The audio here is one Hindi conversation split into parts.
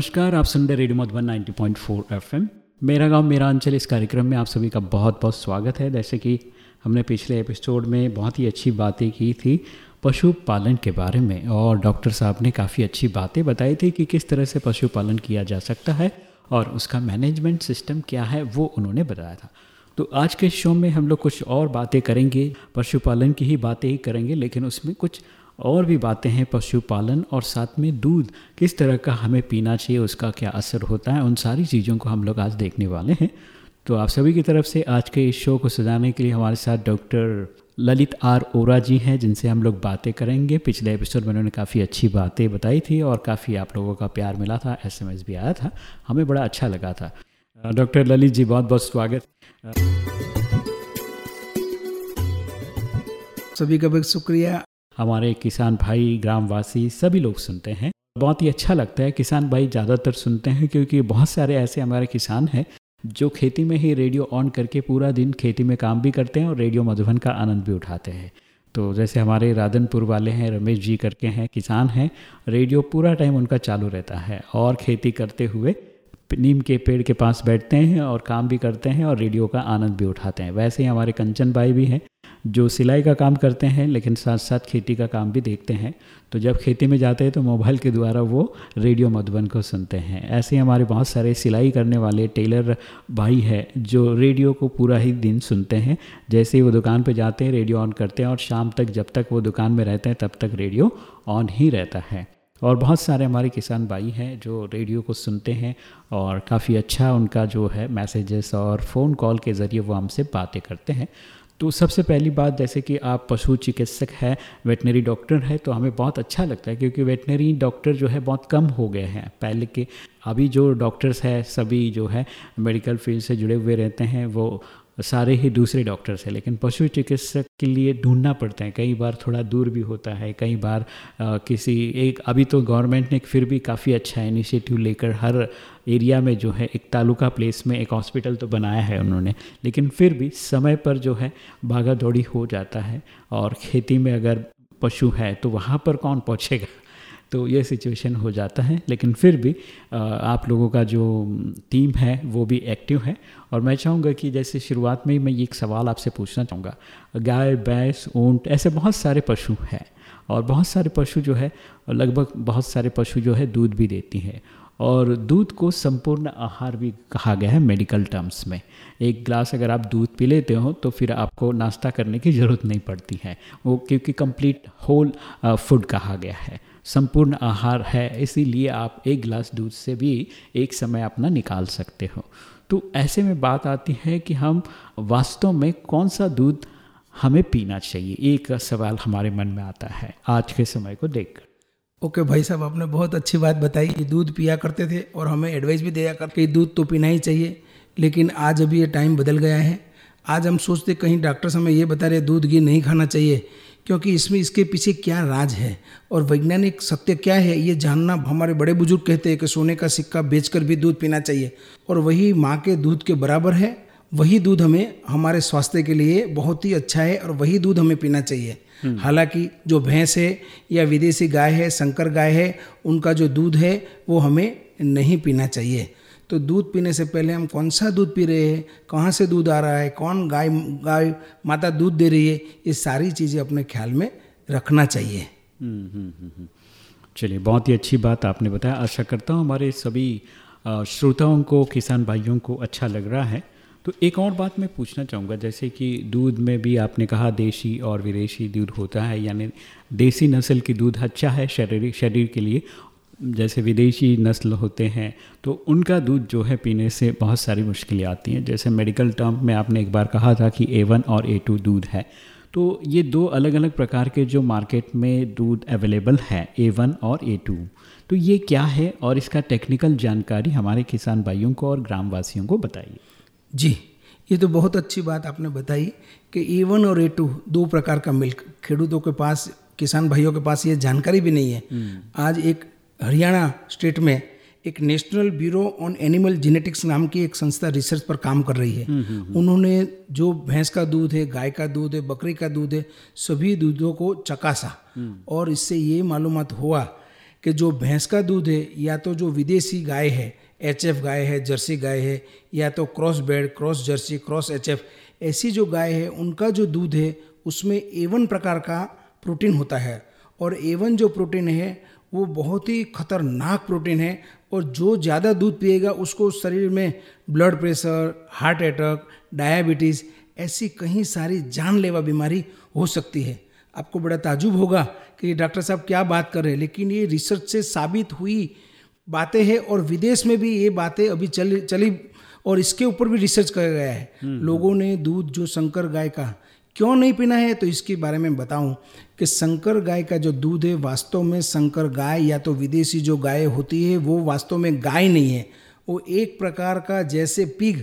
नमस्कार, आप सुन रहे रेडियो मधुबन 90.4 एफएम। मेरा गाँव मेरा अंचल इस कार्यक्रम में आप सभी का बहुत बहुत स्वागत है। जैसे कि हमने पिछले एपिसोड में बहुत ही अच्छी बातें की थी पशुपालन के बारे में, और डॉक्टर साहब ने काफ़ी अच्छी बातें बताई थी कि किस तरह से पशुपालन किया जा सकता है और उसका मैनेजमेंट सिस्टम क्या है, वो उन्होंने बताया था। तो आज के शो में हम लोग कुछ और बातें करेंगे, पशुपालन की ही बातें ही करेंगे, लेकिन उसमें कुछ और भी बातें हैं पशुपालन और साथ में दूध। किस तरह का हमें पीना चाहिए, उसका क्या असर होता है, उन सारी चीज़ों को हम लोग आज देखने वाले हैं। तो आप सभी की तरफ़ से आज के इस शो को सजाने के लिए हमारे साथ डॉक्टर ललित आर ओरा जी हैं, जिनसे हम लोग बातें करेंगे। पिछले एपिसोड में उन्होंने काफ़ी अच्छी बातें बताई थी और काफ़ी आप लोगों का प्यार मिला था, एसएमएस भी आया था। हमें बड़ा अच्छा लगा था। डॉक्टर ललित जी, बहुत बहुत स्वागत। सभी का बहुत शुक्रिया। हमारे किसान भाई, ग्रामवासी सभी लोग सुनते हैं। बहुत ही अच्छा लगता है, किसान भाई ज़्यादातर सुनते हैं क्योंकि बहुत सारे ऐसे हमारे किसान हैं जो खेती में ही रेडियो ऑन करके पूरा दिन खेती में काम भी करते हैं और रेडियो मधुबन का आनंद भी उठाते हैं। तो जैसे हमारे राधनपुर वाले हैं, रमेश जी करके हैं, किसान हैं, रेडियो पूरा टाइम उनका चालू रहता है और खेती करते हुए नीम के पेड़ के पास बैठते हैं और काम भी करते हैं और रेडियो का आनंद भी उठाते हैं। वैसे ही हमारे कंचन भाई भी हैं जो सिलाई का काम करते हैं, लेकिन साथ साथ खेती का काम भी देखते हैं। तो जब खेती में जाते हैं तो मोबाइल के द्वारा वो रेडियो मधुबन को सुनते हैं। ऐसे हमारे बहुत सारे सिलाई करने वाले टेलर भाई है, जो रेडियो को पूरा ही दिन सुनते हैं। जैसे ही वो दुकान पर जाते हैं, रेडियो ऑन करते हैं और शाम तक जब तक वो दुकान में रहते हैं, तब तक रेडियो ऑन ही रहता है। और बहुत सारे हमारे किसान भाई हैं, जो रेडियो को सुनते हैं और काफ़ी अच्छा उनका जो है मैसेजेस और फ़ोन कॉल के ज़रिए वो हमसे बातें करते हैं। तो सबसे पहली बात, जैसे कि आप पशु चिकित्सक हैं, वेटनरी डॉक्टर हैं तो हमें बहुत अच्छा लगता है क्योंकि वेटनरी डॉक्टर जो है बहुत कम हो गए हैं। पहले के अभी जो डॉक्टर्स हैं, सभी जो है, मेडिकल फ़ील्ड से जुड़े हुए रहते हैं, वो सारे ही दूसरे डॉक्टर्स हैं लेकिन पशु चिकित्सक के लिए ढूंढना पड़ता है। कई बार थोड़ा दूर भी होता है कई बार आ, किसी एक अभी तो गवर्नमेंट ने फिर भी काफ़ी अच्छा इनिशिएटिव लेकर हर एरिया में जो है एक तालुका प्लेस में एक हॉस्पिटल तो बनाया है उन्होंने लेकिन फिर भी समय पर जो है भागा दौड़ी हो जाता है। और खेती में अगर पशु है तो वहाँ पर कौन पहुँचेगा? तो ये सिचुएशन हो जाता है। लेकिन फिर भी आप लोगों का जो टीम है, वो भी एक्टिव है। और मैं चाहूँगा कि जैसे शुरुआत में ही मैं एक सवाल आपसे पूछना चाहूँगा। गाय, भैंस, ऊँट, ऐसे बहुत सारे पशु हैं। और बहुत सारे पशु जो है, लगभग बहुत सारे पशु जो है, दूध भी देती हैं। और दूध को संपूर्ण आहार भी कहा गया है मेडिकल टर्म्स में। एक गिलास अगर आप दूध पी लेते हो तो फिर आपको नाश्ता करने की ज़रूरत नहीं पड़ती है। वो क्योंकि कंप्लीट होल फ़ूड कहा गया है। संपूर्ण आहार है, इसीलिए आप एक गिलास दूध से भी एक समय अपना निकाल सकते हो। तो ऐसे में बात आती है कि हम वास्तव में कौन सा दूध हमें पीना चाहिए? एक सवाल हमारे मन में आता है आज के समय को देखकर। ओके भाई साहब, आपने बहुत अच्छी बात बताई कि दूध पिया करते थे और हमें एडवाइस भी दिया करते दूध तो पीना ही चाहिए, लेकिन आज अभी ये टाइम बदल गया है। आज हम सोचते कहीं डॉक्टर्स हमें ये बता रहे दूध घी नहीं खाना चाहिए। क्योंकि इसमें इसके पीछे क्या राज है और वैज्ञानिक सत्य क्या है ये जानना हमारे बड़े बुज़ुर्ग कहते हैं कि सोने का सिक्का बेचकर भी दूध पीना चाहिए। और वही माँ के दूध के बराबर है वही दूध हमें हमारे स्वास्थ्य के लिए बहुत ही अच्छा है और वही दूध हमें पीना चाहिए। हम्म। हालाँकि जो भैंस है या विदेशी गाय है संकर गाय है उनका जो दूध है वो हमें नहीं पीना चाहिए। तो दूध पीने से पहले हम कौन सा दूध पी रहे हैं कहाँ से दूध आ रहा है कौन गाय गाय माता दूध दे रही है ये सारी चीज़ें अपने ख्याल में रखना चाहिए। हम्म, हम्म, हम्म, चलिए बहुत ही अच्छी बात आपने बताया। आशा करता हूँ हमारे सभी श्रोताओं को किसान भाइयों को अच्छा लग रहा है। तो एक और बात मैं पूछना चाहूँगा जैसे कि दूध में भी आपने कहा देशी और विदेशी दूध होता है यानी देसी नस्ल की दूध अच्छा है शरीर शरीर के लिए जैसे विदेशी नस्ल होते हैं तो उनका दूध जो है पीने से बहुत सारी मुश्किलें आती हैं। जैसे मेडिकल टर्म में आपने एक बार कहा था कि ए वन और ए टू दूध है। तो ये दो अलग अलग प्रकार के जो मार्केट में दूध अवेलेबल है ए वन और ए टू तो ये क्या है? और इसका टेक्निकल जानकारी हमारे किसान भाइयों को और ग्रामवासियों को बताइए। जी ये तो बहुत अच्छी बात आपने बताई कि ए वन और ए टू दो प्रकार का मिल्क खेडूतों के पास किसान भाइयों के पास ये जानकारी भी नहीं है। आज एक हरियाणा स्टेट में एक national bureau on animal genetics नाम की एक संस्था रिसर्च पर काम कर रही है। उन्होंने जो भैंस का दूध है गाय का दूध है बकरी का दूध है सभी दूधों को चकासा। और इससे ये मालूम हुआ कि जो भैंस का दूध है या तो जो विदेशी गाय है एच एफ़ गाय है जर्सी गाय है या तो cross bred cross Jersey cross H F ऐसी जो गाय है उनका जो दूध है उसमें एवन प्रकार का प्रोटीन होता है। और एवन जो प्रोटीन है वो बहुत ही खतरनाक प्रोटीन है और जो ज़्यादा दूध पिएगा उसको शरीर में blood pressure heart attack diabetes ऐसी कहीं सारी जानलेवा बीमारी हो सकती है। आपको बड़ा ताजुब होगा कि डॉक्टर साहब क्या बात कर रहे हैं लेकिन ये रिसर्च से साबित हुई बातें हैं और विदेश में भी ये बातें अभी चल चली और इसके ऊपर भी रिसर्च किया गया है। लोगों ने दूध जो शंकर गाय का क्यों नहीं पीना है? तो इसके बारे में बताऊँ कि शंकर गाय का जो दूध है, वास्तव में शंकर गाय या तो विदेशी जो गाय होती है, वो वास्तव में गाय नहीं है। वो एक प्रकार का जैसे पिग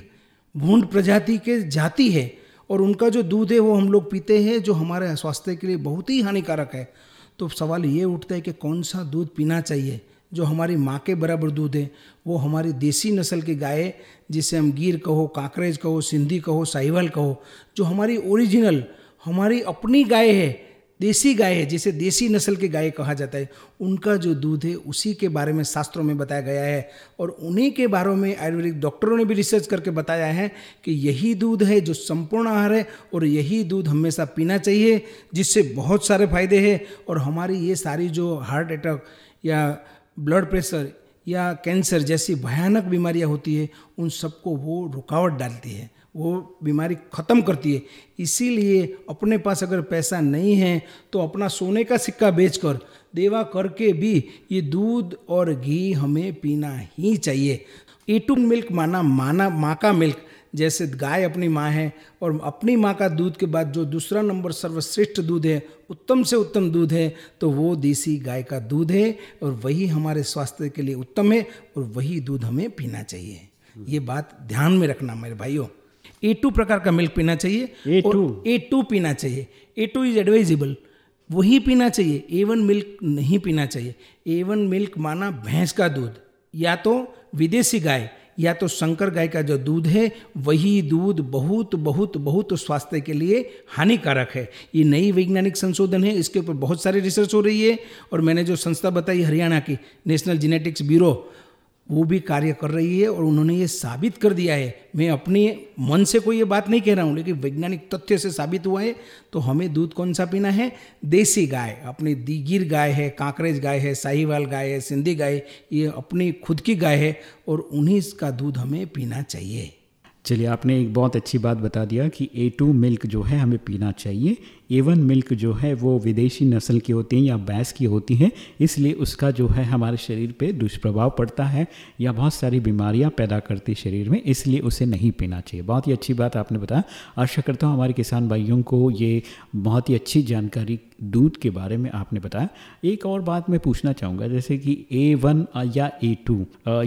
भूड प्रजाति के जाति है और उनका जो दूध है, वो हम लोग पीते हैं, जो हमारे स्वास्थ्य के लिए बहुत ही हानिकारक है। तो सवाल ये उठता है कि कौन सा दूध पीना चाहिए? जो हमारी माँ के बराबर दूध है, वो हमारी देसी नस्ल की गाय जिसे हम गिर कहो, काकरेज कहो, सिंधी कहो, साहिवाल कहो, जो हमारी ओरिजिनल, हमारी अपनी गाय है, देसी गाय है, जिसे देसी नस्ल की गाय कहा जाता है, उनका जो दूध है, उसी के बारे में शास्त्रों में बताया गया है। और उन्हीं के बारे में आयुर्वेदिक डॉक्टरों ने भी रिसर्च करके बताया है कि यही दूध है जो संपूर्ण आहार है, और यही दूध हमेशा पीना चाहिए, जिससे बहुत सारे फ़ायदे हैं। और हमारी ये सारी जो हार्ट अटैक या ब्लड प्रेशर या कैंसर जैसी भयानक बीमारियाँ होती है, उन सबको वो रुकावट डालती है, वो बीमारी ख़त्म करती है। इसीलिए अपने पास अगर पैसा नहीं है तो अपना सोने का सिक्का बेचकर, देवा करके भी ये दूध और घी हमें पीना ही चाहिए। ए टू मिल्क माना माना माँ का मिल्क जैसे गाय अपनी माँ है और अपनी माँ का दूध के बाद जो दूसरा नंबर सर्वश्रेष्ठ दूध है उत्तम से उत्तम दूध है तो वो देसी गाय का दूध है और वही हमारे स्वास्थ्य के लिए उत्तम है और वही दूध हमें पीना चाहिए। ये बात ध्यान में रखना मेरे भाइयों। ए टू प्रकार का मिल्क पीना चाहिए A2 ए टू पीना चाहिए। A two is advisable. वही पीना चाहिए। ए वन मिल्क नहीं पीना चाहिए। ए वन मिल्क माना भैंस का दूध या तो विदेशी गाय या तो शंकर गाय का जो दूध है, वही दूध बहुत बहुत बहुत स्वास्थ्य के लिए हानिकारक है। ये नई वैज्ञानिक संशोधन है, इसके ऊपर बहुत सारी रिसर्च हो रही है। और मैंने जो संस्था बताई हरियाणा की नेशनल जेनेटिक्स ब्यूरो वो भी कार्य कर रही है और उन्होंने ये साबित कर दिया है। मैं अपने मन से कोई ये बात नहीं कह रहा हूँ, लेकिन वैज्ञानिक तथ्य से साबित हुआ है। तो हमें दूध कौन सा पीना है? देसी गाय। अपनी दीगिर गाय है, कांकरेज गाय है, साहिवाल गाय है, सिंधी गाय, ये अपनी खुद की गाय है और उन्हीं का दूध हमें पीना चाहिए। चलिए, आपने एक बहुत अच्छी बात बता दिया कि ए टू मिल्क जो है हमें पीना चाहिए। ए वन मिल्क जो है वो विदेशी नस्ल की होती हैं या भैंस की होती हैं, इसलिए उसका जो है हमारे शरीर पे दुष्प्रभाव पड़ता है या बहुत सारी बीमारियाँ पैदा करती शरीर में, इसलिए उसे नहीं पीना चाहिए। बहुत ही अच्छी बात आपने बताया। आशा करता हूँ हमारे किसान भाइयों को ये बहुत ही अच्छी जानकारी दूध के बारे में आपने बताया। एक और बात मैं पूछना चाहूँगा, जैसे कि ए वन या ए टू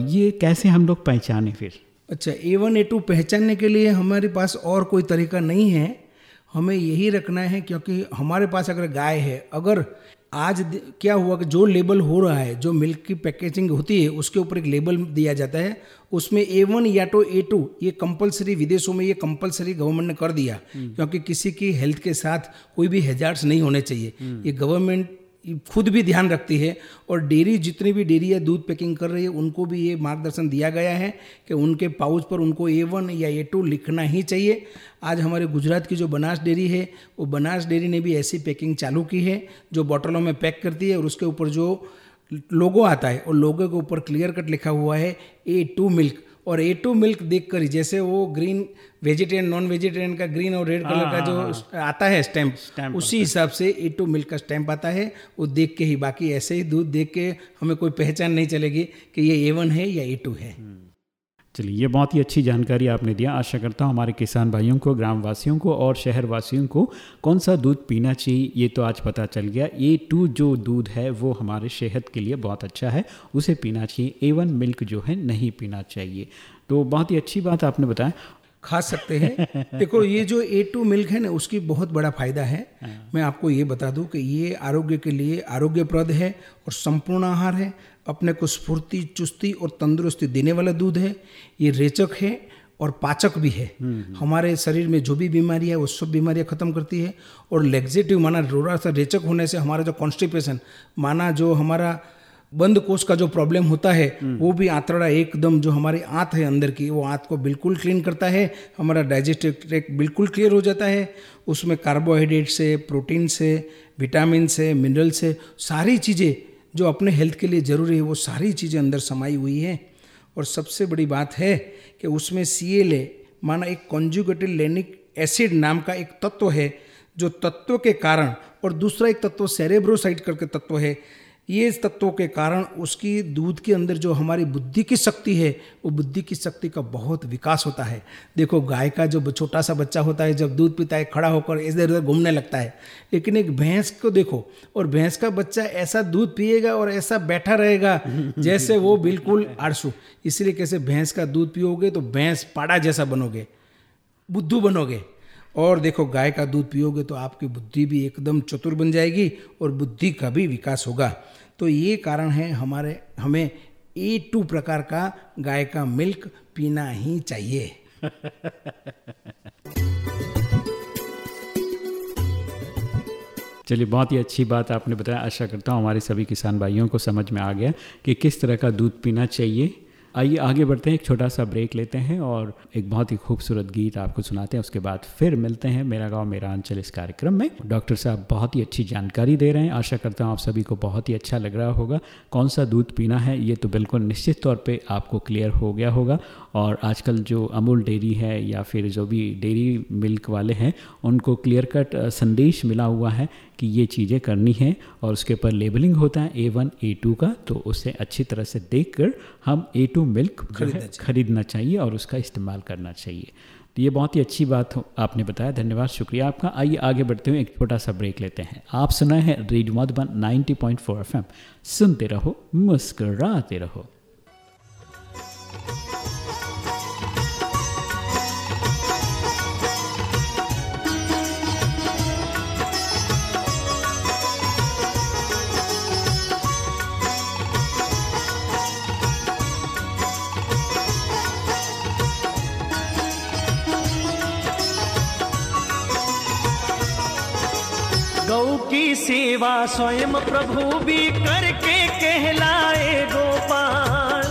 ये कैसे हम लोग पहचाने फिर? अच्छा ए वन ए टू पहचानने के लिए हमारे पास और कोई तरीका नहीं है। हमें यही रखना है क्योंकि हमारे पास अगर गाय है अगर आज क्या हुआ कि जो लेबल हो रहा है जो मिल्क की पैकेजिंग होती है उसके ऊपर एक लेबल दिया जाता है। उसमें ए वन या तो ए टू ये कंपलसरी विदेशों में ये कंपलसरी गवर्नमेंट ने कर दिया। क्योंकि किसी की हेल्थ के साथ कोई भी हेजार्ड्स नहीं होने चाहिए। ये गवर्नमेंट खुद भी ध्यान रखती है और डेयरी जितनी भी डेयरी है दूध पैकिंग कर रही है, उनको भी ये मार्गदर्शन दिया गया है कि उनके पाउच पर उनको ए वन या ए टू लिखना ही चाहिए। आज हमारे गुजरात की जो बनास डेयरी है, वो बनास डेयरी ने भी ऐसी पैकिंग चालू की है जो बॉटलों में पैक करती है और उसके ऊपर जो लोगो आता है, और लोगो के ऊपर क्लियर कट लिखा हुआ है ए टू मिल्क और ए टू मिल्क देख कर ही जैसे वो ग्रीन वेजिटेरियन नॉन वेजिटेरियन का ग्रीन और रेड कलर का जो आता है स्टैंप उसी हिसाब से ए टू मिल्क का स्टैंप आता है। वो देख के ही बाकी ऐसे ही दूध देख के हमें कोई पहचान नहीं चलेगी कि ये ए वन है या ए टू है। चलिए ये बहुत ही अच्छी जानकारी आपने दिया। आशा करता हूँ हमारे किसान भाइयों को ग्रामवासियों को और शहर वासियों को कौन सा दूध पीना चाहिए ये तो आज पता चल गया। ए टू जो दूध है वो हमारे सेहत के लिए बहुत अच्छा है। उसे पीना चाहिए। ए वन मिल्क जो है नहीं पीना चाहिए। तो बहुत ही अच्छी बात आपने बताया। खा सकते हैं। देखो ये जो ए टू मिल्क है ना उसकी बहुत बड़ा फ़ायदा है। मैं आपको ये बता दूँ कि ये आरोग्य के लिए आरोग्यप्रद है और संपूर्ण आहार है। अपने को स्फूर्ति चुस्ती और तंदुरुस्ती देने वाला दूध है। ये रेचक है और पाचक भी है। हमारे शरीर में जो भी बीमारी है वो सब बीमारियाँ खत्म करती है और लेग्जेटिव माना थोड़ा सा रेचक होने से हमारा जो कॉन्स्टिपेशन माना जो हमारा बंद कोष का जो प्रॉब्लम होता है वो भी आंतड़ा एकदम जो हमारी आंत है अंदर की वो आंत को बिल्कुल क्लीन करता है हमारा डाइजेस्टिव ट्रैक बिल्कुल क्लियर हो जाता है। उसमें कार्बोहाइड्रेट से प्रोटीन से विटामिन से मिनरल से सारी चीज़ें जो अपने हेल्थ के लिए ज़रूरी है, वो सारी चीज़ें अंदर समाई हुई हैं। और सबसे बड़ी बात है कि उसमें सी एल ए माना एक कॉन्जुगेटेड लेनिक एसिड नाम का एक तत्व है, जो तत्व के कारण और दूसरा एक तत्व सेरेब्रोसाइट करके तत्व है ये तत्वों के कारण उसकी दूध के अंदर जो हमारी बुद्धि की शक्ति है वो बुद्धि की शक्ति का बहुत विकास होता है। देखो गाय का जो छोटा सा बच्चा होता है जब दूध पीता है खड़ा होकर इधर उधर घूमने लगता है। लेकिन एक भैंस को देखो और भैंस का बच्चा ऐसा दूध पिएगा और ऐसा बैठा रहेगा जैसे वो बिल्कुल आड़सू इसलिए कैसे भैंस का दूध पियोगे तो भैंस पाड़ा जैसा बनोगे बुद्धू बनोगे। और देखो, गाय का दूध पियोगे तो आपकी बुद्धि भी एकदम चतुर बन जाएगी और बुद्धि का भी विकास होगा। तो ये कारण है हमारे, हमें ए टू प्रकार का गाय का मिल्क पीना ही चाहिए। चलिए, बहुत ही अच्छी बात आपने बताया। आशा करता हूँ हमारे सभी किसान भाइयों को समझ में आ गया कि किस तरह का दूध पीना चाहिए। आइए, आगे बढ़ते हैं, एक छोटा सा ब्रेक लेते हैं और एक बहुत ही खूबसूरत गीत आपको सुनाते हैं, उसके बाद फिर मिलते हैं मेरा गाँव, मेरा अंचल इस कार्यक्रम में। डॉक्टर साहब बहुत ही अच्छी जानकारी दे रहे हैं, आशा करता हूँ आप सभी को बहुत ही अच्छा लग रहा होगा। कौन सा दूध पीना है, ये तो बिल्कुल निश्चित तौर पर आपको क्लियर हो गया होगा। और आजकल जो अमूल डेयरी है या फिर जो भी डेयरी मिल्क वाले हैं, उनको क्लियर कट संदेश मिला हुआ है कि ये चीज़ें करनी है और उसके ऊपर लेबलिंग होता है ए वन ए टू का तो उसे अच्छी तरह से देख कर हम ए टू मिल्क खरीदना चाहिए। और उसका इस्तेमाल करना चाहिए। तो ये बहुत ही अच्छी बात हो आपने बताया धन्यवाद शुक्रिया आपका। आइए आगे बढ़ते हुए एक छोटा सा ब्रेक लेते हैं। आप सुना है रेडियो मधुबन 90.4 एफएम। सुनते रहो मुस्कराते रहो। सेवा स्वयं प्रभु भी करके कहलाए गोपाल।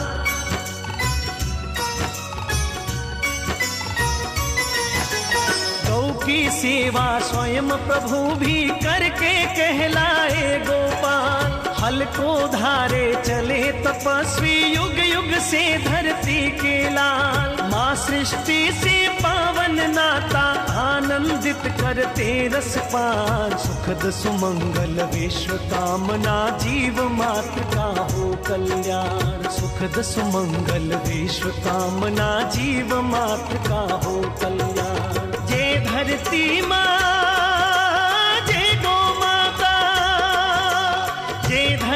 गौ की सेवा स्वयं प्रभु भी करके कहलाए गोपाल। हल को धारे चले तपस्वी युग युग से धरती के लाल। माँ सृष्टि से पावन नाता आनंदित करते रस पान सुखद सुमंगल विश्व कामना जीव मात्र का हो कल्याण। सुखद सुमंगल विश्व कामना जीव मात्र का हो कल्याण। जय धरती माँ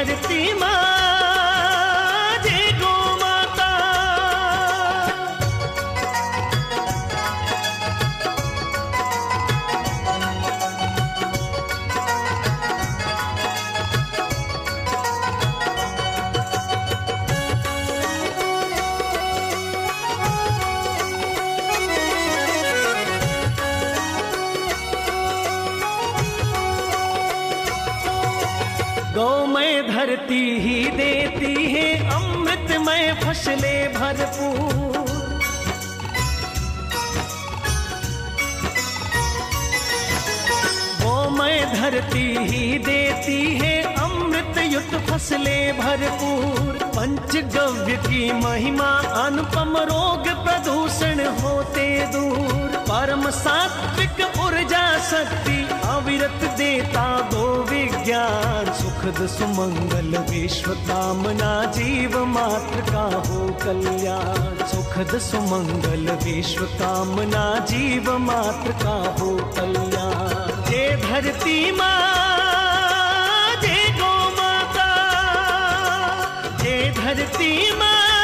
धरती माँ। फ़सलें भरपूर। वो मैं धरती ही देती है अमृत युक्त फ़सलें भरपूर। पंचगव्य की महिमा, अनुपम रोग प्रदूषण होते दूर। परम सात्विक ऊर्जा शक्ति अविरत देता दो विज्ञान। सुखद सुमंगल विश्व कामना, जीव मात्र का हो कल्याण। सुखद सुमंगल विश्व कामना, जीव मात्र का हो कल्याण। जय धरती माँ जय गौ माता जय धरती माँ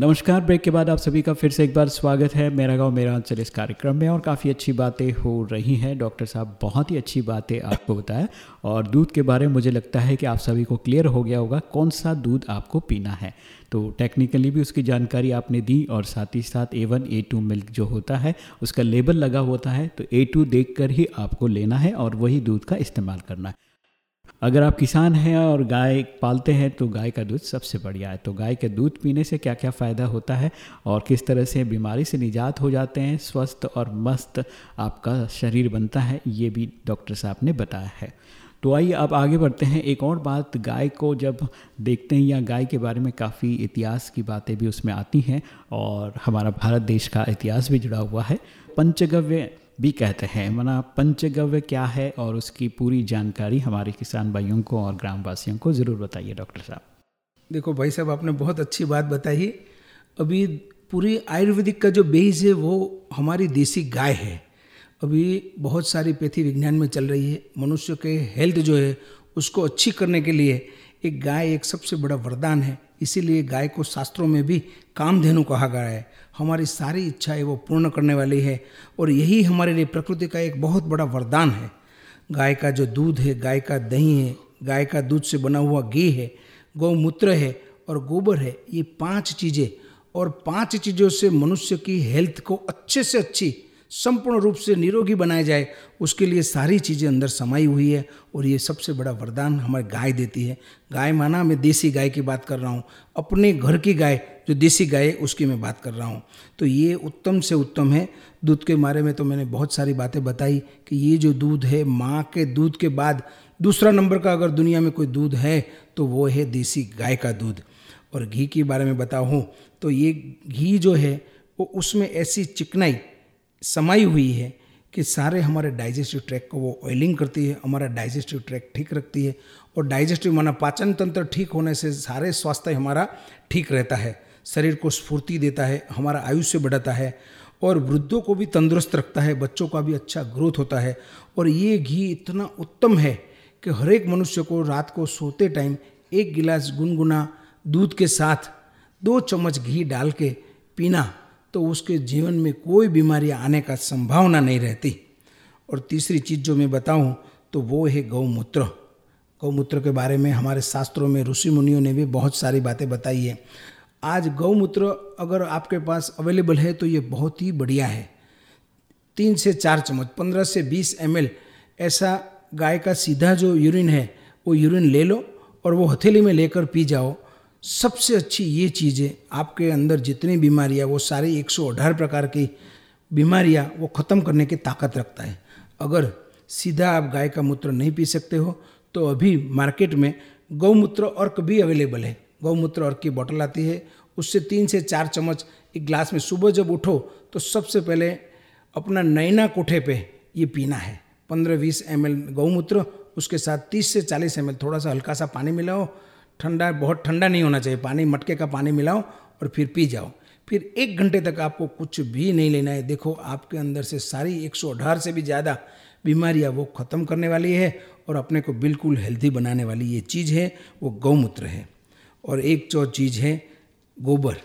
नमस्कार, ब्रेक के बाद आप सभी का फिर से एक बार स्वागत है। मेरा गाँव मेरा अंचल इस कार्यक्रम में और काफ़ी अच्छी बातें हो रही हैं। डॉक्टर साहब, बहुत ही अच्छी बातें आपको बताया और दूध के बारे में मुझे लगता है कि आप सभी को क्लियर हो गया होगा कौन सा दूध आपको पीना है। तो टेक्निकली भी उसकी जानकारी आपने दी और साथ ही साथ A one A two milk जो होता है, उसका लेबल लगा होता है तो ए टू देख कर ही आपको लेना है और वही दूध का इस्तेमाल करना है। अगर आप किसान हैं और गाय पालते हैं तो गाय का दूध सबसे बढ़िया है। तो गाय के दूध पीने से क्या क्या फ़ायदा होता है और किस तरह से बीमारी से निजात हो जाते हैं, स्वस्थ और मस्त आपका शरीर बनता है, ये भी डॉक्टर साहब ने बताया है। तो आइए अब आगे बढ़ते हैं। एक और बात, गाय को जब देखते हैं या गाय के बारे में काफ़ी इतिहास की बातें भी उसमें आती हैं और हमारा भारत देश का इतिहास भी जुड़ा हुआ है। पंचगव्य भी कहते हैं। मना पंचगव्य क्या है और उसकी पूरी जानकारी हमारे किसान भाइयों को और ग्रामवासियों को ज़रूर बताइए, डॉक्टर साहब। देखो भाई साहब, आपने बहुत अच्छी बात बताई। अभी पूरी आयुर्वेदिक का जो बेस है, वो हमारी देसी गाय है। अभी बहुत सारी पैथी विज्ञान में चल रही है। मनुष्य के हेल्थ जो है, उसको अच्छी करने के लिए एक गाय एक सबसे बड़ा वरदान है। इसीलिए गाय को शास्त्रों में भी कामधेनु कहा गया है। हमारी सारी इच्छाएँ वो पूर्ण करने वाली है और यही हमारे लिए प्रकृति का एक बहुत बड़ा वरदान है। गाय का जो दूध है, गाय का दही है, गाय का दूध से बना हुआ घी है, गौमूत्र है और गोबर है, ये पाँच चीज़ें और पाँच चीज़ों से मनुष्य की हेल्थ को अच्छे से अच्छी संपूर्ण रूप से निरोगी बनाया जाए, उसके लिए सारी चीज़ें अंदर समाई हुई है और ये सबसे बड़ा वरदान हमारे गाय देती है। गाय माना मैं देसी गाय की बात कर रहा हूँ। अपने घर की गाय, जो देसी गाय है, उसकी मैं बात कर रहा हूँ। तो ये उत्तम से उत्तम है। दूध के बारे में तो मैंने बहुत सारी बातें बताई कि ये जो दूध है, माँ के दूध के बाद दूसरा नंबर का अगर दुनिया में कोई दूध है तो वो है देसी गाय का दूध। और घी के बारे में बताऊँ तो ये घी जो है, वो उसमें ऐसी चिकनाई समाई हुई है कि सारे हमारे डाइजेस्टिव ट्रैक को वो ऑयलिंग करती है, हमारा डाइजेस्टिव ट्रैक ठीक रखती है और डाइजेस्टिव माना पाचन तंत्र ठीक होने से सारे स्वास्थ्य हमारा ठीक रहता है, शरीर को स्फूर्ति देता है, हमारा आयुष्य बढ़ाता है और वृद्धों को भी तंदुरुस्त रखता है, बच्चों का भी अच्छा ग्रोथ होता है और ये घी इतना उत्तम है कि हर एक मनुष्य को रात को सोते टाइम एक गिलास गुनगुना दूध के साथ दो चम्मच घी डाल के पीना तो उसके जीवन में कोई बीमारी आने का संभावना नहीं रहती। और तीसरी चीज़ जो मैं बताऊँ तो वो है गौमूत्र। गौमूत्र के बारे में हमारे शास्त्रों में ऋषि मुनियों ने भी बहुत सारी बातें बताई है। आज गौमूत्र अगर आपके पास अवेलेबल है तो ये बहुत ही बढ़िया है। तीन से चार चम्मच, पंद्रह से बीस एम ऐसा गाय का सीधा जो यूरिन है, वो यूरिन ले लो और वो हथेली में लेकर पी जाओ। सबसे अच्छी ये चीज़ें आपके अंदर जितनी बीमारियाँ, वो सारी एक प्रकार की बीमारियाँ, वो ख़त्म करने की ताकत रखता है। अगर सीधा आप गाय का मूत्र नहीं पी सकते हो तो अभी मार्केट में गौमूत्र अर्क भी अवेलेबल है। गौमूत्र अर्क की बोतल आती है, उससे तीन से चार चम्मच एक ग्लास में सुबह जब उठो तो सबसे पहले अपना नैना कोठे पे ये पीना है। पंद्रह बीस एम गौमूत्र उसके साथ तीस से चालीस एम थोड़ा सा हल्का सा पानी मिलाओ ठंडा, बहुत ठंडा नहीं होना चाहिए। पानी, मटके का पानी मिलाओ और फिर पी जाओ। फिर एक घंटे तक आपको कुछ भी नहीं लेना है। देखो, आपके अंदर से सारी एक से भी ज़्यादा बीमारियाँ वो ख़त्म करने वाली है और अपने को बिल्कुल हेल्दी बनाने वाली ये चीज़ है, वो गौमूत्र है। और एक चौ चीज़ है, गोबर।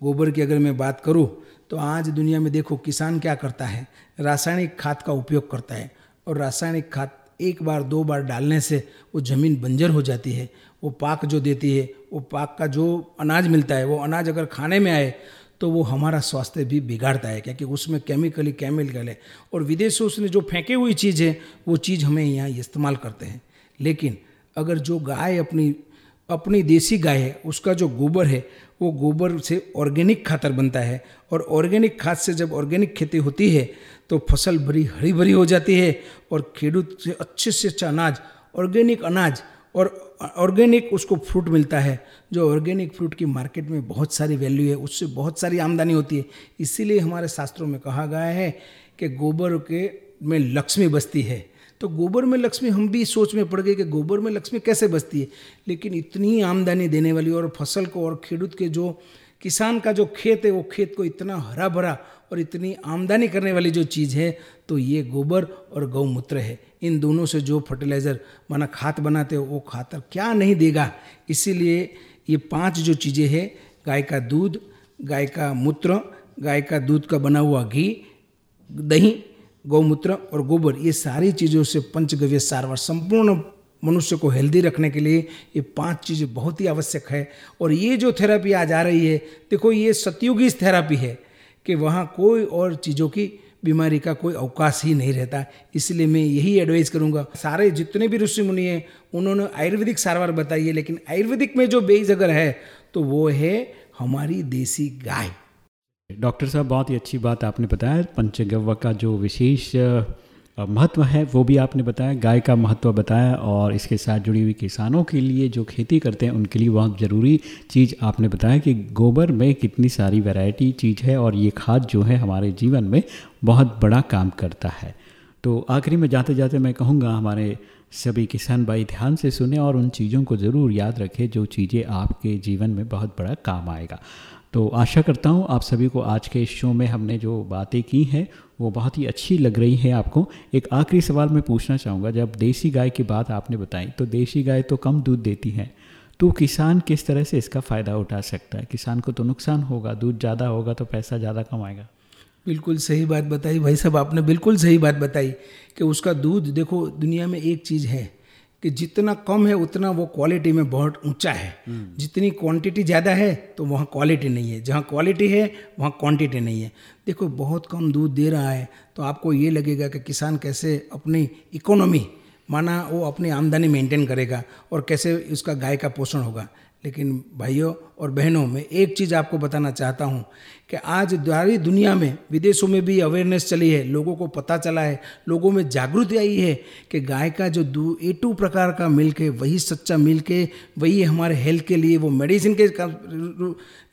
गोबर की अगर मैं बात करूँ तो आज दुनिया में देखो किसान क्या करता है? रासायनिक खाद का उपयोग करता है और रासायनिक खाद एक बार, दो बार डालने से वो ज़मीन बंजर हो जाती है। वो पाक जो देती है, वो पाक का जो अनाज मिलता है, वो अनाज अगर खाने में आए तो वो हमारा स्वास्थ्य भी बिगाड़ता है, क्योंकि उसमें केमिकली केमिकल है। और विदेशों से जो फेंके हुई चीज़ है, वो चीज़ हमें यहाँ इस्तेमाल करते हैं। लेकिन अगर जो गाय अपनी अपनी देसी गाय है, उसका जो गोबर है वो गोबर से ऑर्गेनिक खातर बनता है। और ऑर्गेनिक खाद से जब ऑर्गेनिक खेती होती है तो फ़सल बड़ी हरी भरी हो जाती है और खेडूत से अच्छे से अच्छा अनाज ऑर्गेनिक अनाज और ऑर्गेनिक उसको फ्रूट मिलता है। जो ऑर्गेनिक फ्रूट की मार्केट में बहुत सारी वैल्यू है, उससे बहुत सारी आमदनी होती है। इसीलिए हमारे शास्त्रों में कहा गया है कि गोबर के में लक्ष्मी बसती है। तो गोबर में लक्ष्मी, हम भी सोच में पड़ गए कि गोबर में लक्ष्मी कैसे बसती है? लेकिन इतनी आमदनी देने वाली और फ़सल को और खेडूत के जो किसान का जो खेत है, वो खेत को इतना हरा भरा और इतनी आमदनी करने वाली जो चीज़ है तो ये गोबर और गौमूत्र है। इन दोनों से जो फर्टिलाइज़र माना खाद बनाते हो, वो खातर क्या नहीं देगा? इसीलिए ये पाँच जो चीज़ें हैं, गाय का दूध, गाय का मूत्र, गाय का दूध का बना हुआ घी, दही गौमूत्र और गोबर, ये सारी चीज़ों से पंचगव्य सारवार संपूर्ण मनुष्य को हेल्दी रखने के लिए ये पाँच चीज़ें बहुत ही आवश्यक है। और ये जो थेरापी आज आ रही है, देखो ये सतयुगी थेरापी है कि वहाँ कोई और चीज़ों की बीमारी का कोई अवकाश ही नहीं रहता। इसलिए मैं यही एडवाइस करूँगा। सारे जितने भी ऋषि मुनि हैं, उन्होंने आयुर्वेदिक सारवार बताई है, लेकिन आयुर्वेदिक में जो बेज अगर है तो वो है हमारी देसी गाय। डॉक्टर साहब, बहुत ही अच्छी बात आपने बताया। पंचगव्य का जो विशेष महत्व है, वो भी आपने बताया, गाय का महत्व बताया और इसके साथ जुड़ी हुई किसानों के लिए जो खेती करते हैं, उनके लिए बहुत ज़रूरी चीज़ आपने बताया कि गोबर में कितनी सारी वैरायटी चीज़ है और ये खाद जो है हमारे जीवन में बहुत बड़ा काम करता है। तो आखिरी में जाते जाते मैं कहूँगा, हमारे सभी किसान भाई ध्यान से सुने और उन चीज़ों को ज़रूर याद रखें, जो चीज़ें आपके जीवन में बहुत बड़ा काम आएगा। तो आशा करता हूँ आप सभी को आज के इस शो में हमने जो बातें की हैं, वो बहुत ही अच्छी लग रही है आपको। एक आखिरी सवाल मैं पूछना चाहूँगा, जब देसी गाय की बात आपने बताई तो देसी गाय तो कम दूध देती है तो किसान किस तरह से इसका फ़ायदा उठा सकता है? किसान को तो नुकसान होगा, दूध ज़्यादा होगा तो पैसा ज़्यादा कमाएगा। बिल्कुल सही बात बताई भाई साहब, आपने बिल्कुल सही बात बताई कि उसका दूध, देखो दुनिया में एक चीज़ है कि जितना कम है, उतना वो क्वालिटी में बहुत ऊँचा है। जितनी क्वांटिटी ज़्यादा है तो वहाँ क्वालिटी नहीं है। जहाँ क्वालिटी है, वहाँ क्वांटिटी नहीं है। देखो, बहुत कम दूध दे रहा है तो आपको ये लगेगा कि किसान कैसे अपनी इकोनॉमी माना वो अपनी आमदनी मेंटेन करेगा और कैसे उसका गाय का पोषण होगा। लेकिन भाइयों और बहनों, मैं एक चीज़ आपको बताना चाहता हूँ कि आज सारी दुनिया में, विदेशों में भी अवेयरनेस चली है, लोगों को पता चला है, लोगों में जागृति आई है कि गाय का जो दू, ए टू प्रकार का मिल्क है, वही सच्चा मिल्क है, वही हमारे हेल्थ के लिए, वो मेडिसिन के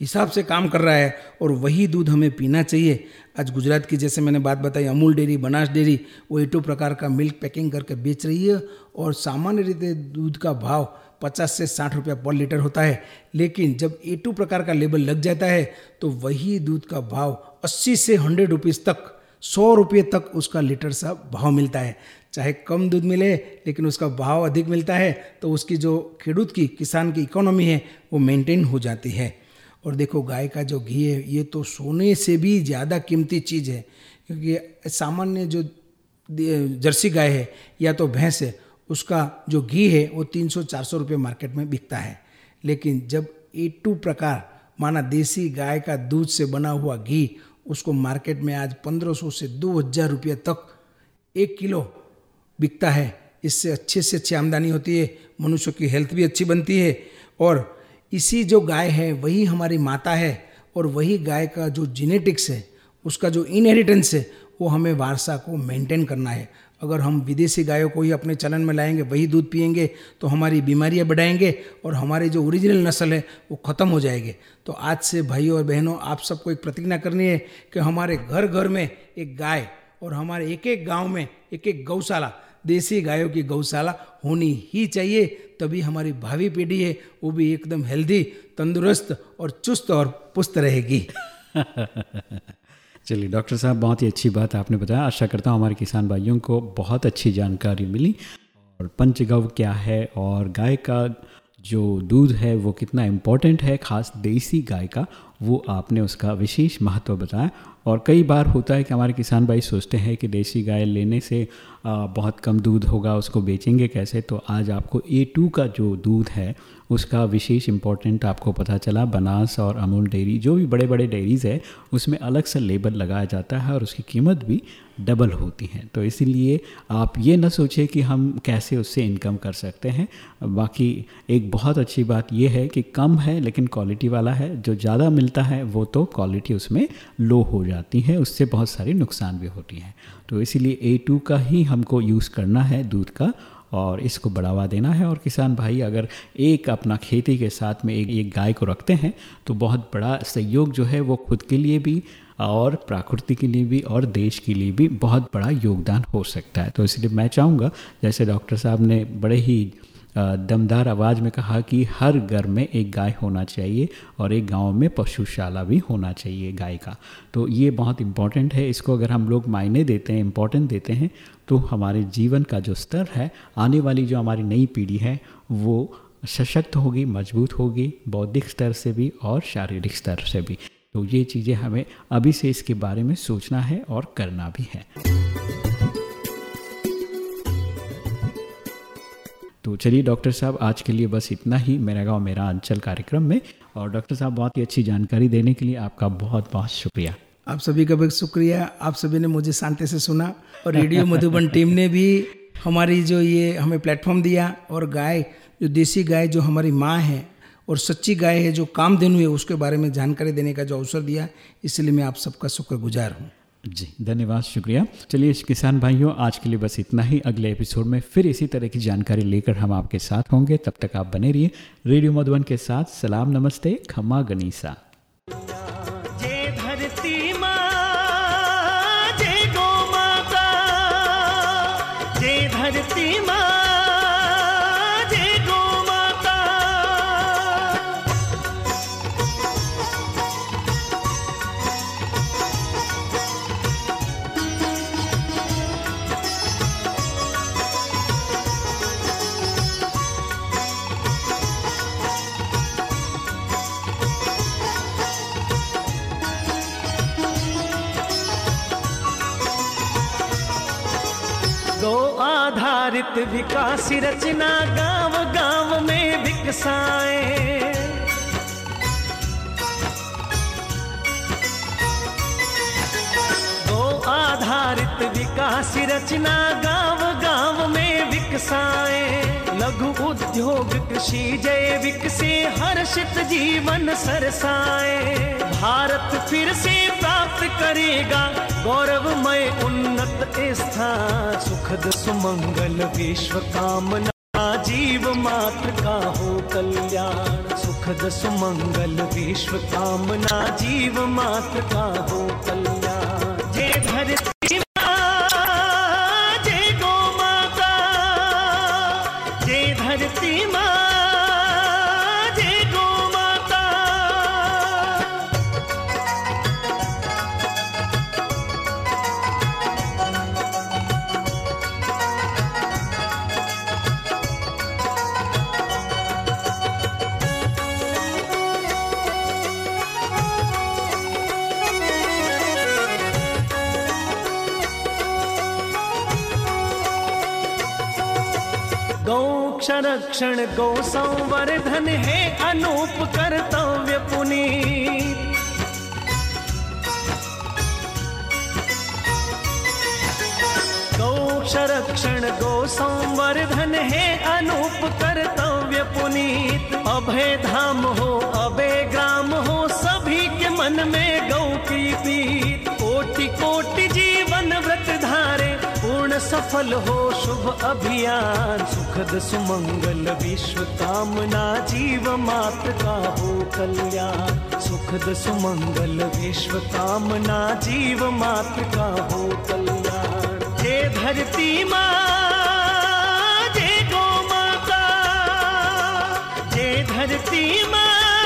हिसाब से काम कर रहा है और वही दूध हमें पीना चाहिए। आज गुजरात की जैसे मैंने बात बताई, अमूल डेयरी बनास डेयरी, वो ए टू प्रकार का मिल्क पैकिंग करके बेच रही है और सामान्य रीते दूध का भाव पचास से साठ रुपया पर लीटर होता है। लेकिन जब ए टू प्रकार का लेबल लग जाता है तो वही दूध का भाव अस्सी से हंड्रेड रुपीज़ तक, सौ रुपये तक उसका लीटर सा भाव मिलता है। चाहे कम दूध मिले, लेकिन उसका भाव अधिक मिलता है तो उसकी जो खेडूत की, किसान की इकोनॉमी है, वो मेंटेन हो जाती है। और देखो, गाय का जो घी है, ये तो सोने से भी ज़्यादा कीमती चीज़ है, क्योंकि सामान्य जो जर्सी गाय है, या तो भैंस है उसका जो घी है वो तीन सौ चार सौ रुपये मार्केट में बिकता है। लेकिन जब ए टू प्रकार, माना देसी गाय का दूध से बना हुआ घी, उसको मार्केट में आज पंद्रह सौ से दो हज़ार रुपये तक एक किलो बिकता है। इससे अच्छे से अच्छी आमदनी होती है, मनुष्य की हेल्थ भी अच्छी बनती है। और इसी जो गाय है, वही हमारी माता है और वही गाय का जो जेनेटिक्स है, उसका जो इनहेरिटेंस है, वो हमें वारसा को मेंटेन करना है। अगर हम विदेशी गायों को ही अपने चलन में लाएँगे, वही दूध पियेंगे तो हमारी बीमारियाँ बढ़ाएँगे और हमारी जो ओरिजिनल नस्ल है, वो ख़त्म हो जाएगी। तो आज से भाइयों और बहनों, आप सबको एक प्रतिज्ञा करनी है कि हमारे घर घर में एक गाय और हमारे एक एक गाँव में एक एक गौशाला, देसी गायों की गौशाला होनी ही चाहिए, तभी हमारी भावी पीढ़ी है, वो भी एकदम हेल्दी तंदुरुस्त और चुस्त और पुस्त रहेगी। चलिए, डॉक्टर साहब, बहुत ही अच्छी बात आपने बताया। आशा करता हूँ हमारे किसान भाइयों को बहुत अच्छी जानकारी मिली। और पंचगव क्या है? और गाय का जो दूध है, वो कितना इम्पोर्टेंट है, ख़ास देसी गाय का, वो आपने उसका विशेष महत्व बताया। और कई बार होता है कि हमारे किसान भाई सोचते हैं कि देसी गाय लेने से बहुत कम दूध होगा, उसको बेचेंगे कैसे? तो आज आपको ए टू का जो दूध है, उसका विशेष इम्पोर्टेंट आपको पता चला। बनास और अमूल डेयरी, जो भी बड़े बड़े डेयरीज़ है, उसमें अलग से लेबल लगाया जाता है और उसकी कीमत भी डबल होती हैं। तो इसीलिए आप ये ना सोचें कि हम कैसे उससे इनकम कर सकते हैं। बाकी एक बहुत अच्छी बात यह है कि कम है लेकिन क्वालिटी वाला है। जो ज़्यादा मिलता है, वो तो क्वालिटी उसमें लो हो जाती है। उससे बहुत सारी नुकसान भी होती हैं। तो इसीलिए ए टू का ही हमको यूज़ करना है, दूध का। और इसको बढ़ावा देना है। और किसान भाई, अगर एक अपना खेती के साथ में एक एक गाय को रखते हैं तो बहुत बड़ा सहयोग जो है वो खुद के लिए भी और प्रकृति के लिए भी और देश के लिए भी बहुत बड़ा योगदान हो सकता है। तो इसलिए मैं चाहूँगा, जैसे डॉक्टर साहब ने बड़े ही दमदार आवाज़ में कहा कि हर घर में एक गाय होना चाहिए और एक गाँव में पशुशाला भी होना चाहिए गाय का। तो ये बहुत इंपॉर्टेंट है। इसको अगर हम लोग मायने देते हैं इंपॉर्टेंट देते हैं तो हमारे जीवन का जो स्तर है, आने वाली जो हमारी नई पीढ़ी है, वो सशक्त होगी, मज़बूत होगी, बौद्धिक स्तर से भी और शारीरिक स्तर से भी। तो ये चीज़ें हमें अभी से इसके बारे में सोचना है और करना भी है। तो चलिए डॉक्टर साहब, आज के लिए बस इतना ही। मेरा गाँव, मेरा अंचल कार्यक्रम में। और डॉक्टर साहब, बहुत ही अच्छी जानकारी देने के लिए आपका बहुत बहुत शुक्रिया। आप सभी का बहुत शुक्रिया। आप सभी ने मुझे शांति से सुना और रेडियो मधुबन टीम ने भी हमारी जो ये हमें प्लेटफॉर्म दिया और गाय, जो देसी गाय जो हमारी माँ है और सच्ची गाय है जो काम दिन हुए उसके बारे में जानकारी देने का जो अवसर दिया, इसलिए मैं आप सबका शुक्रगुजार हूँ। जी, धन्यवाद, शुक्रिया। चलिए, किसान भाइयों, आज के लिए बस इतना ही। अगले एपिसोड में फिर इसी तरह की जानकारी लेकर हम आपके साथ होंगे। तब तक आप बने रहिए रेडियो मधुबन के साथ। सलाम, नमस्ते खमा गनीसा। आधारित विकास रचना गाँव गाँव में विकसाए। गो आधारित विकास रचना गाँव गाँव में विकसाए। लघु उद्योग कृषि जैविक से हर्षित जीवन सरसाए। भारत फिर से प्राप्त करेगा गौरवमय उन्नत स्थान, सुखद सुमंगल विश्व कामना, जीव मात्र का हो कल्याण, सुखद सुमंगल विश्व कामना, जीव मात्र का हो कल्याण। संरक्षण गौ संवर्धन है अनूप कर्तव्य पुनीत। संरक्षण गौ संवर्धन है अनूप कर्तव्य पुनीत। अभय धाम हो सफल हो, शुभ अभियान। सुखद सुमंगल, विश्व कामना, जीव मात्र का हो कल्याण। सुखद सुमंगल, विश्व कामना, जीव मात्र का हो कल्याण। हे धरती माँ, जय गो माता। जय धरती माँ